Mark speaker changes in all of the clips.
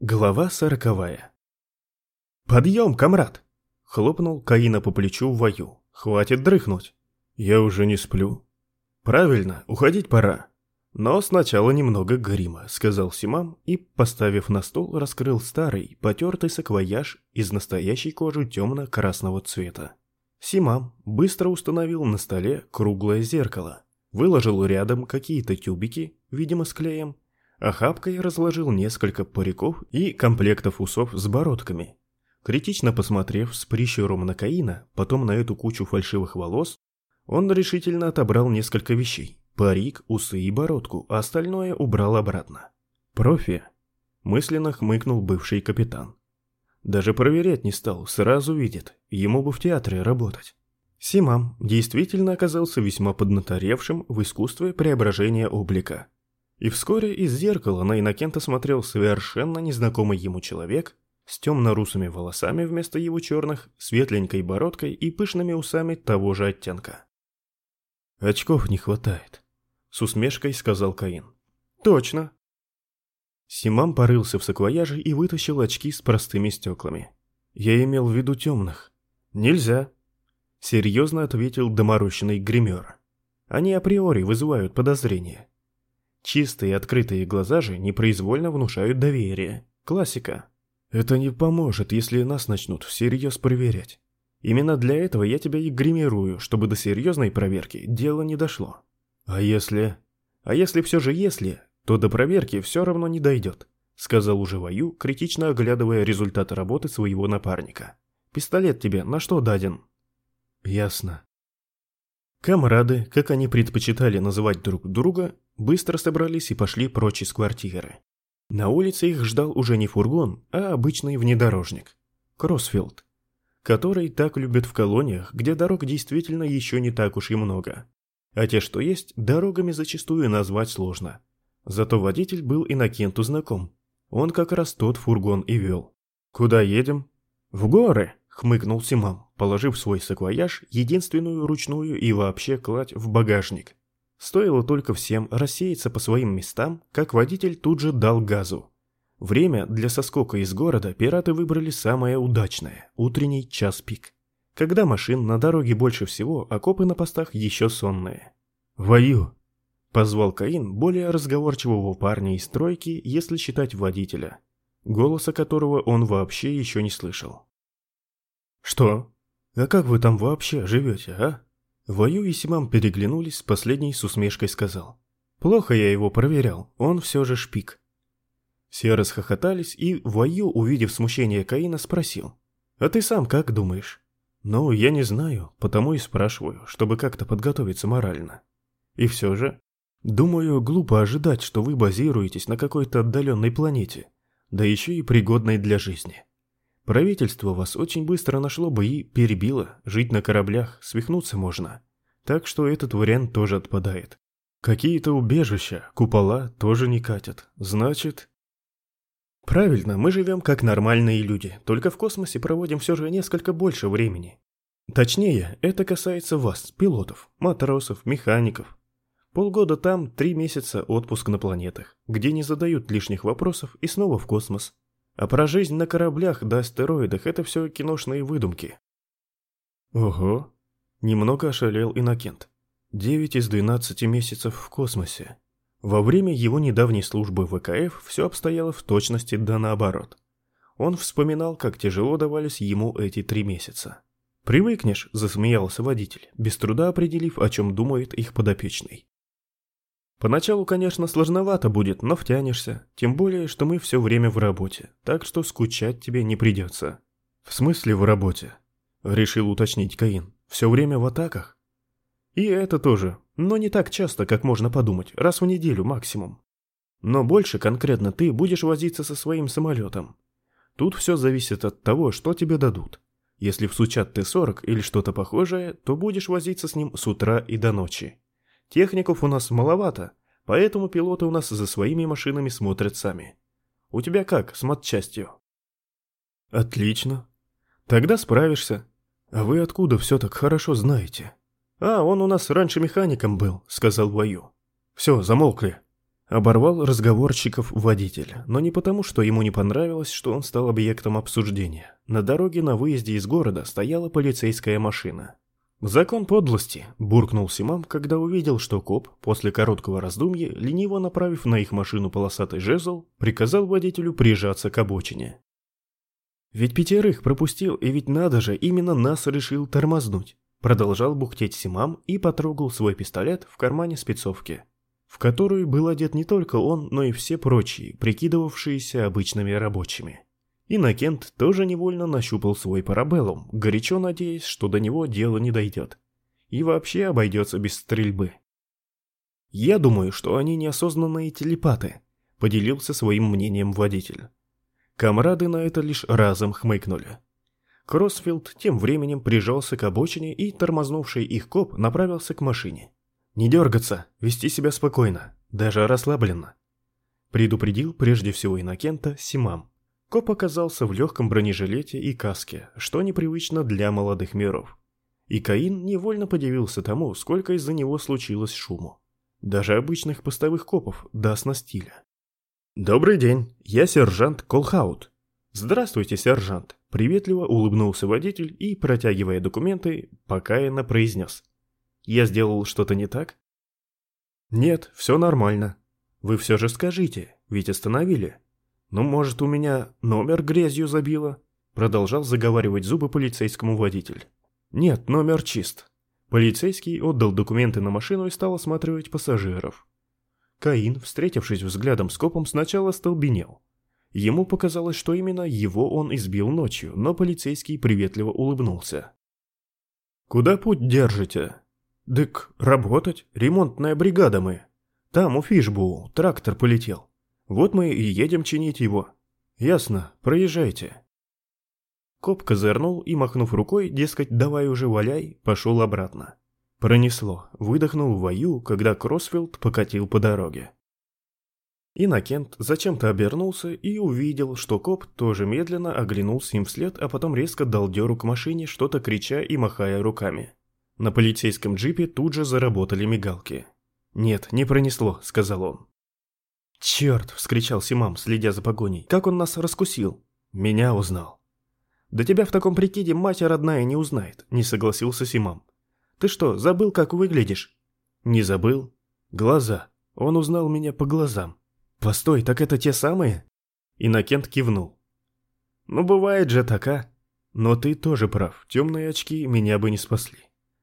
Speaker 1: Глава сороковая. «Подъем, комрад!» — хлопнул Каина по плечу в вою. «Хватит дрыхнуть. Я уже не сплю». «Правильно, уходить пора. Но сначала немного грима», — сказал Симам и, поставив на стол, раскрыл старый, потертый саквояж из настоящей кожи темно-красного цвета. Симам быстро установил на столе круглое зеркало, выложил рядом какие-то тюбики, видимо, с клеем, Охапкой разложил несколько париков и комплектов усов с бородками. Критично посмотрев с прищуром на Каина, потом на эту кучу фальшивых волос, он решительно отобрал несколько вещей. Парик, усы и бородку, а остальное убрал обратно. «Профи», – мысленно хмыкнул бывший капитан. Даже проверять не стал, сразу видит, ему бы в театре работать. Симам действительно оказался весьма поднаторевшим в искусстве преображения облика. И вскоре из зеркала на Иннокента смотрел совершенно незнакомый ему человек с темно-русыми волосами вместо его черных, светленькой бородкой и пышными усами того же оттенка. «Очков не хватает», — с усмешкой сказал Каин. «Точно». Симам порылся в саквояже и вытащил очки с простыми стеклами. «Я имел в виду темных». «Нельзя», — серьезно ответил доморощенный гример. «Они априори вызывают подозрения». Чистые открытые глаза же непроизвольно внушают доверие. Классика. Это не поможет, если нас начнут всерьез проверять. Именно для этого я тебя и гримирую, чтобы до серьезной проверки дело не дошло. А если... А если все же если, то до проверки все равно не дойдет, сказал уже Вою, критично оглядывая результаты работы своего напарника. Пистолет тебе на что даден? Ясно. Камрады, как они предпочитали называть друг друга, быстро собрались и пошли прочь из квартиры. На улице их ждал уже не фургон, а обычный внедорожник. Кроссфилд. Который так любят в колониях, где дорог действительно еще не так уж и много. А те, что есть, дорогами зачастую назвать сложно. Зато водитель был Иннокенту знаком. Он как раз тот фургон и вел. «Куда едем?» «В горы», — хмыкнул Симам, положив свой саквояж, единственную ручную и вообще кладь в багажник. Стоило только всем рассеяться по своим местам, как водитель тут же дал газу. Время для соскока из города пираты выбрали самое удачное – утренний час пик. Когда машин на дороге больше всего, а копы на постах еще сонные. «Вою!» – позвал Каин более разговорчивого парня из стройки, если считать водителя, голоса которого он вообще еще не слышал. «Что? А как вы там вообще живете, а?» Вою и Симам переглянулись, последний с усмешкой сказал. «Плохо я его проверял, он все же шпик». Все расхохотались, и Вою, увидев смущение Каина, спросил. «А ты сам как думаешь?» «Ну, я не знаю, потому и спрашиваю, чтобы как-то подготовиться морально». «И все же?» «Думаю, глупо ожидать, что вы базируетесь на какой-то отдаленной планете, да еще и пригодной для жизни. Правительство вас очень быстро нашло бы и перебило. Жить на кораблях, свихнуться можно. Так что этот вариант тоже отпадает. Какие-то убежища, купола тоже не катят. Значит... Правильно, мы живем как нормальные люди, только в космосе проводим все же несколько больше времени. Точнее, это касается вас, пилотов, матросов, механиков. Полгода там, три месяца отпуск на планетах, где не задают лишних вопросов и снова в космос. А про жизнь на кораблях да астероидах это все киношные выдумки. Ого. Немного ошалел Иннокент. Девять из двенадцати месяцев в космосе. Во время его недавней службы в ВКФ все обстояло в точности да наоборот. Он вспоминал, как тяжело давались ему эти три месяца. «Привыкнешь», – засмеялся водитель, без труда определив, о чем думает их подопечный. Поначалу, конечно, сложновато будет, но втянешься. Тем более, что мы все время в работе, так что скучать тебе не придется. В смысле в работе? Решил уточнить Каин. Все время в атаках? И это тоже, но не так часто, как можно подумать, раз в неделю максимум. Но больше конкретно ты будешь возиться со своим самолетом. Тут все зависит от того, что тебе дадут. Если всучат Т-40 или что-то похожее, то будешь возиться с ним с утра и до ночи. Техников у нас маловато, поэтому пилоты у нас за своими машинами смотрят сами. У тебя как с матчастью? Отлично. Тогда справишься. А вы откуда все так хорошо знаете? А, он у нас раньше механиком был, сказал Ваю. Все, замолкли. Оборвал разговорчиков водитель, но не потому, что ему не понравилось, что он стал объектом обсуждения. На дороге на выезде из города стояла полицейская машина. «Закон подлости», – буркнул Симам, когда увидел, что коп, после короткого раздумья, лениво направив на их машину полосатый жезл, приказал водителю прижаться к обочине. «Ведь пятерых пропустил, и ведь надо же, именно нас решил тормознуть», – продолжал бухтеть Симам и потрогал свой пистолет в кармане спецовки в которую был одет не только он, но и все прочие, прикидывавшиеся обычными рабочими. Иннокент тоже невольно нащупал свой парабеллум, горячо надеясь, что до него дело не дойдет. И вообще обойдется без стрельбы. «Я думаю, что они неосознанные телепаты», — поделился своим мнением водитель. Камрады на это лишь разом хмыкнули. Кроссфилд тем временем прижался к обочине, и тормознувший их коп направился к машине. Не дергаться, вести себя спокойно, даже расслабленно. Предупредил прежде всего Иннокента Симам. Коп оказался в легком бронежилете и каске, что непривычно для молодых миров. И Каин невольно подивился тому, сколько из-за него случилось шуму. Даже обычных постовых копов даст на стиля. «Добрый день, я сержант Колхаут». «Здравствуйте, сержант», — приветливо улыбнулся водитель и, протягивая документы, покаянно произнес. Я сделал что-то не так? Нет, все нормально. Вы все же скажите, ведь остановили. Ну, может, у меня номер грязью забило? Продолжал заговаривать зубы полицейскому водитель. Нет, номер чист. Полицейский отдал документы на машину и стал осматривать пассажиров. Каин, встретившись взглядом с копом, сначала столбенел. Ему показалось, что именно его он избил ночью, но полицейский приветливо улыбнулся. «Куда путь держите?» «Дык, работать, ремонтная бригада мы. Там у Фишбу трактор полетел. Вот мы и едем чинить его. Ясно, проезжайте». Коп козырнул и, махнув рукой, дескать, давай уже валяй, пошел обратно. Пронесло, выдохнул вою, когда Кроссфилд покатил по дороге. Иннокент зачем-то обернулся и увидел, что коп тоже медленно оглянулся им вслед, а потом резко дал дёру к машине, что-то крича и махая руками. На полицейском джипе тут же заработали мигалки. «Нет, не пронесло», — сказал он. «Черт!» — вскричал Симам, следя за погоней. «Как он нас раскусил?» «Меня узнал». «Да тебя в таком прикиде мать родная не узнает», — не согласился Симам. «Ты что, забыл, как выглядишь?» «Не забыл. Глаза. Он узнал меня по глазам». «Постой, так это те самые?» Иннокент кивнул. «Ну, бывает же так, а? Но ты тоже прав, темные очки меня бы не спасли».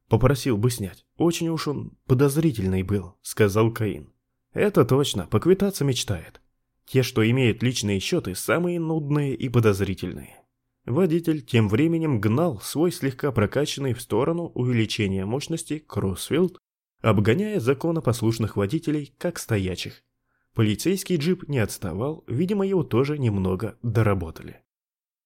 Speaker 1: Попросил бы снять. Очень уж он подозрительный был, сказал Каин. Это точно, поквитаться мечтает. Те, что имеют личные счеты, самые нудные и подозрительные. Водитель тем временем гнал свой слегка прокачанный в сторону увеличения мощности кроссфилд, обгоняя законопослушных водителей как стоячих. Полицейский джип не отставал, видимо его тоже немного доработали.